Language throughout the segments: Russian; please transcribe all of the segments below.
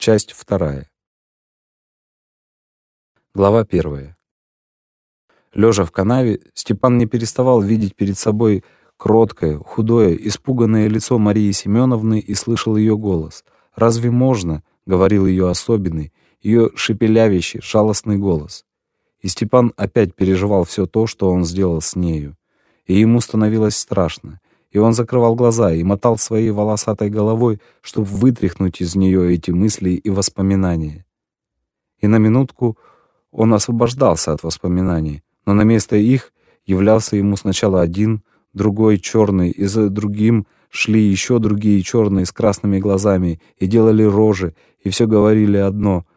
Часть вторая. Глава первая. Лежа в канаве, Степан не переставал видеть перед собой кроткое, худое, испуганное лицо Марии Семеновны и слышал ее голос. «Разве можно?» — говорил ее особенный, ее шепелявящий, шалостный голос. И Степан опять переживал все то, что он сделал с нею. И ему становилось страшно. И он закрывал глаза и мотал своей волосатой головой, чтобы вытряхнуть из нее эти мысли и воспоминания. И на минутку он освобождался от воспоминаний, но на место их являлся ему сначала один, другой черный, и за другим шли еще другие черные с красными глазами и делали рожи, и все говорили одно —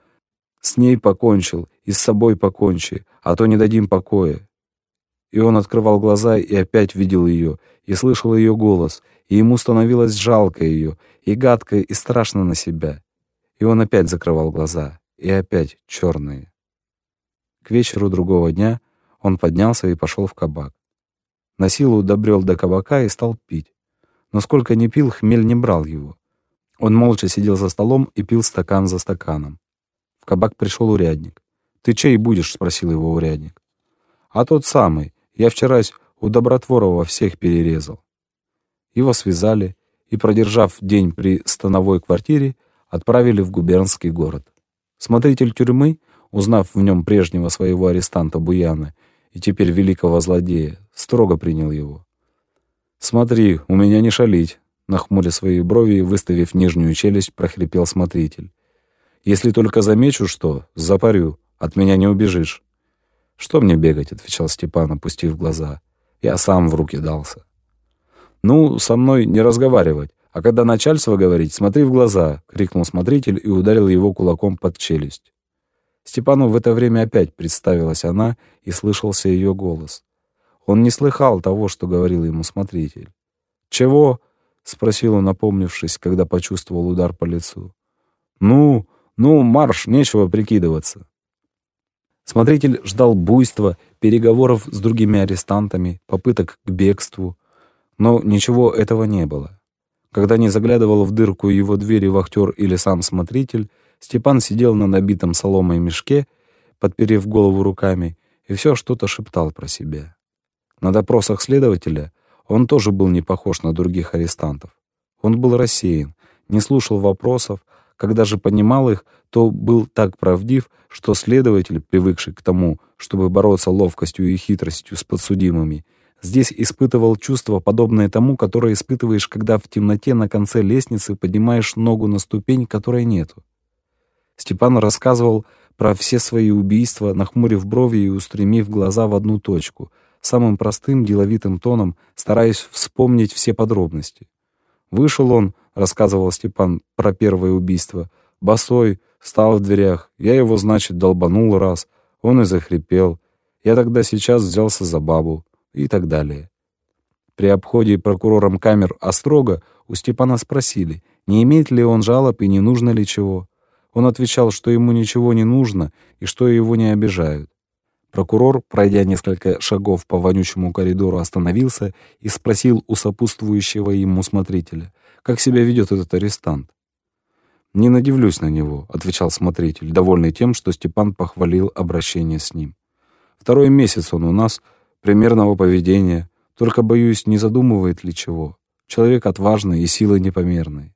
«С ней покончил, и с собой покончи, а то не дадим покоя». И он открывал глаза и опять видел ее, и слышал ее голос, и ему становилось жалко ее, и гадко, и страшно на себя. И он опять закрывал глаза, и опять черные. К вечеру другого дня он поднялся и пошел в кабак. На силу добрел до кабака и стал пить. Но сколько ни пил, хмель не брал его. Он молча сидел за столом и пил стакан за стаканом. В кабак пришел урядник. «Ты чей будешь?» — спросил его урядник. «А тот самый. Я вчера у Добротворова всех перерезал». Его связали и, продержав день при становой квартире, отправили в губернский город. Смотритель тюрьмы — узнав в нем прежнего своего арестанта Буяна и теперь великого злодея, строго принял его. «Смотри, у меня не шалить», — нахмуря свои брови и выставив нижнюю челюсть, прохрипел смотритель. «Если только замечу что, запарю, от меня не убежишь». «Что мне бегать?» — отвечал Степан, опустив глаза. «Я сам в руки дался». «Ну, со мной не разговаривать, а когда начальство говорить, смотри в глаза», — крикнул смотритель и ударил его кулаком под челюсть. Степану в это время опять представилась она, и слышался ее голос. Он не слыхал того, что говорил ему смотритель. «Чего?» — спросил он, напомнившись, когда почувствовал удар по лицу. «Ну, ну, марш, нечего прикидываться». Смотритель ждал буйства, переговоров с другими арестантами, попыток к бегству, но ничего этого не было. Когда не заглядывал в дырку его двери вахтер или сам смотритель, Степан сидел на набитом соломой мешке, подперев голову руками, и все что-то шептал про себя. На допросах следователя он тоже был не похож на других арестантов. Он был рассеян, не слушал вопросов, когда же понимал их, то был так правдив, что следователь, привыкший к тому, чтобы бороться ловкостью и хитростью с подсудимыми, здесь испытывал чувство, подобное тому, которое испытываешь, когда в темноте на конце лестницы поднимаешь ногу на ступень, которой нету. Степан рассказывал про все свои убийства, нахмурив брови и устремив глаза в одну точку, самым простым деловитым тоном, стараясь вспомнить все подробности. Вышел он, рассказывал Степан про первое убийство, босой, стал в дверях, я его, значит, долбанул раз, он и захрипел. Я тогда сейчас взялся за бабу и так далее. При обходе прокурором камер Острога у Степана спросили, не имеет ли он жалоб и не нужно ли чего. Он отвечал, что ему ничего не нужно и что его не обижают. Прокурор, пройдя несколько шагов по вонючему коридору, остановился и спросил у сопутствующего ему смотрителя, как себя ведет этот арестант. «Не надивлюсь на него», — отвечал смотритель, довольный тем, что Степан похвалил обращение с ним. «Второй месяц он у нас, примерного поведения, только, боюсь, не задумывает ли чего. Человек отважный и силы непомерной».